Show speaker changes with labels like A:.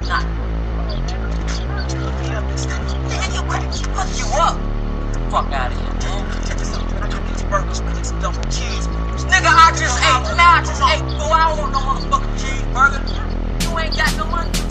A: you're not. Nigga, you crack, fuck you up. Fuck out of here, man. Check this out, man. I got these burgers, man. These double cheese. Nigga, I just ate, Now I just ate. Fool, I don't want no motherfucking cheeseburger. You ain't got no money.